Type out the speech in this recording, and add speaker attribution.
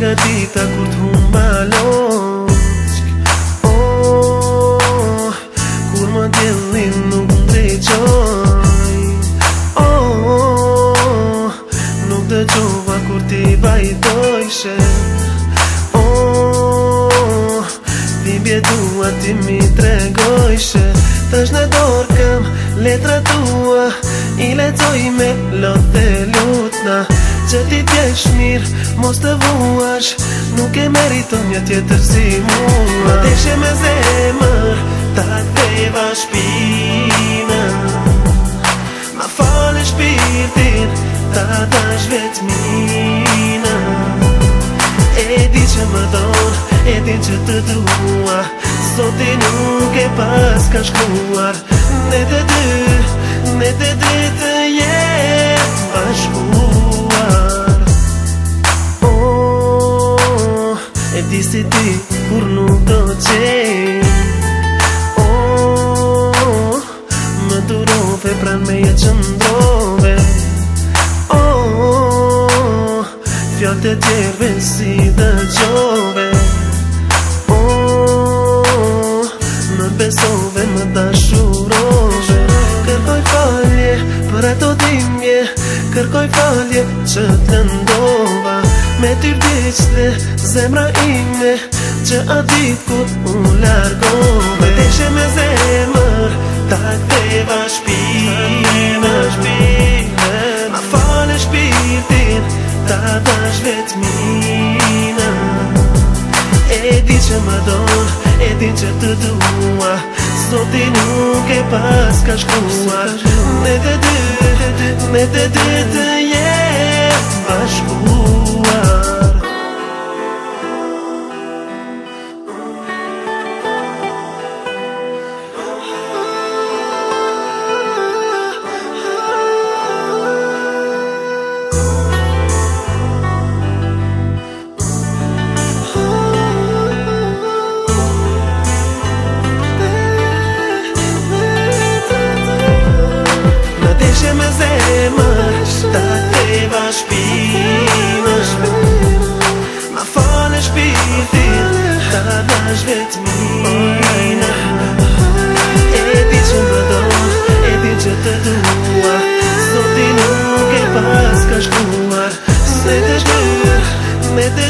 Speaker 1: Nga tita kur t'hum balon Oh, kur më tjenin nuk më treqoj Oh, nuk dhe qova kur t'i bajdojshë Oh, t'i bje dua t'i mi tregojshë Tash në dorë kam letra tua I letoj me lot dhe lutna Që ti t'jesh mirë, mos të vuash Nuk e meriton një tjetër si mua Më t'jesh e me zemër, ta t'e va Ma fale shpirtin, ta dash shvet mina E di që më donë, e di që të dua Sot i nuk e pas ka shkuar Ne të dy, Në të dritë të jetë A Oh, e di si t'i siti Ur nuk të qenë Oh, oh, oh, Më duro për pranë me jë qëndrove Oh, oh, oh Fjall të tjerëve Si të qove Oh, oh, oh Më përsove Më t'a Kërkoj falje që të ndova Me t'i vdicë dhe zemra ime Që a ditë ku u largove Me t'i me zemër Ta këtë e va shpirtin Ma fale shpirtin Ta da shvet E di që më donë E di që të dua Zotin nuk e pas ka shkuar Me të bashku Më spi, ma falë spi, Ta rada zhdet mi, nai e di se më do, e di se të dua, s'do të nuk e hask as kurrë, s'e deshgur, me